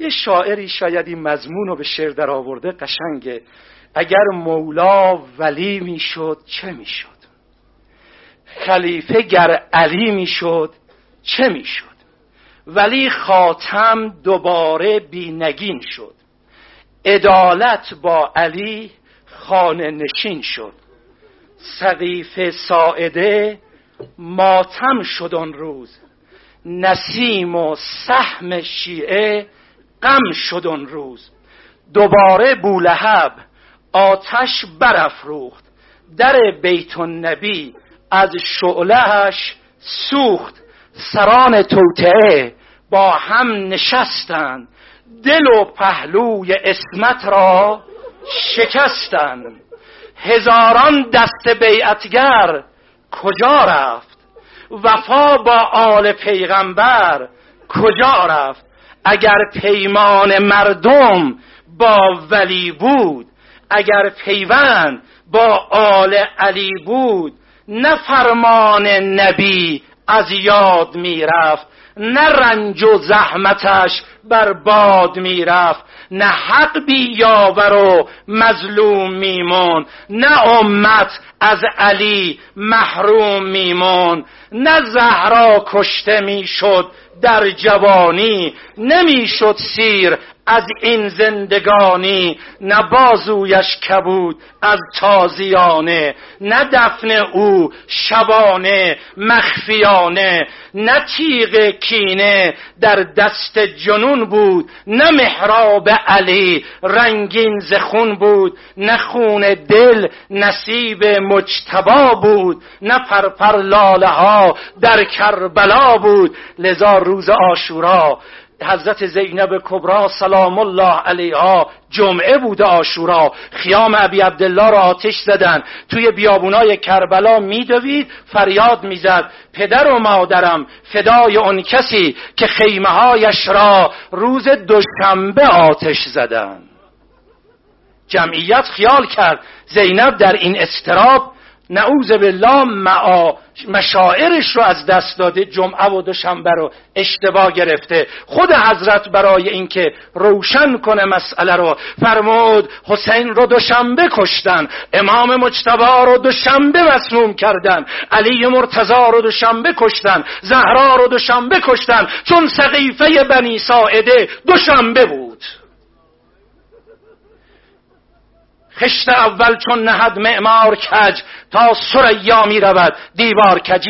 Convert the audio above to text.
یه شاعری شاید این مضمون رو به شعر در آورده قشنگه اگر مولا ولی می‌شد چه می‌شد؟ خلیفه گر علی می‌شد چه می‌شد؟ ولی خاتم دوباره بینگین شد. عدالت با علی خانه نشین شد. سقیف ساعده ماتم شد آن روز. نسیم و سهم شیعه غم شد آن روز. دوباره بولهب آتش برافروخت. در بیت النبی از شعلهش سوخت. سران توطعه با هم نشستند. دل و پهلوی اسمت را شکستند. هزاران دست بیعتگر کجا رفت؟ وفا با آل پیغمبر کجا رفت؟ اگر پیمان مردم با ولی بود اگر پیوند با آل علی بود نه فرمان نبی از یاد می‌رفت. نه رنج و زحمتش بر باد می‌رفت نه حق بی یاور و مظلوم میمون نه امت از علی محروم میمون نه زهرا کشته می‌شد در جوانی نمی‌شد سیر از این زندگانی نه بازویش کبود از تازیانه نه دفن او شبانه مخفیانه نه تیغ کینه در دست جنون بود نه محراب علی رنگین زخون بود نه خون دل نصیب مجتبا بود نه پرپر لاله ها در کربلا بود. لذا روز آشورا حضرت زینب کبرا سلام الله علیها جمعه بوده آشورا. خیام ابی عبدالله را آتش زدن. توی بیابونای کربلا میدوید فریاد می‌زد. پدر و مادرم فدای اون کسی که خیمه هایش را روز دوشنبه آتش زدن. جمعیت خیال کرد زینب در این استراب نعوذ بالله معا مشاعرش رو از دست داده جمعه و دوشنبه رو اشتباه گرفته. خود حضرت برای اینکه روشن کنه مسئله رو فرمود حسین رو دوشنبه کشتن امام مجتبا رو دوشنبه مسموم کردن علی مرتضا رو دوشنبه کشتن زهرا رو دوشنبه کشتن چون سقیفه بنی ساعده دوشنبه بود. خشت اول چون نهد معمار کج تا سریا می رود. دیوار کجی